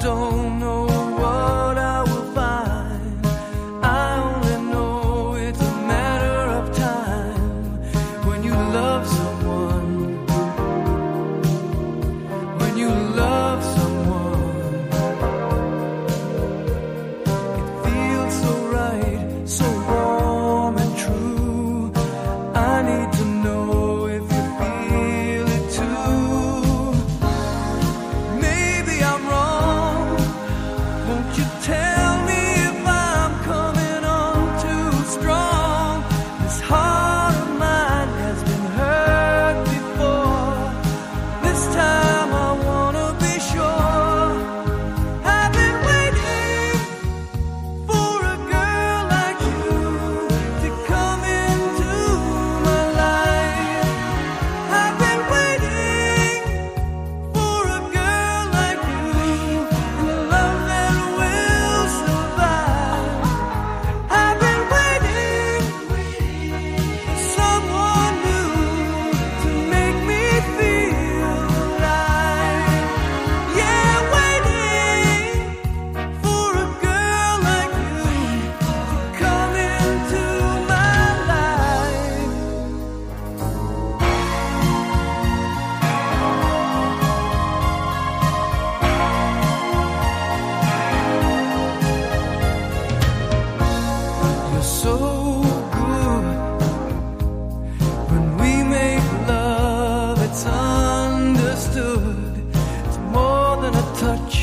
don't know touch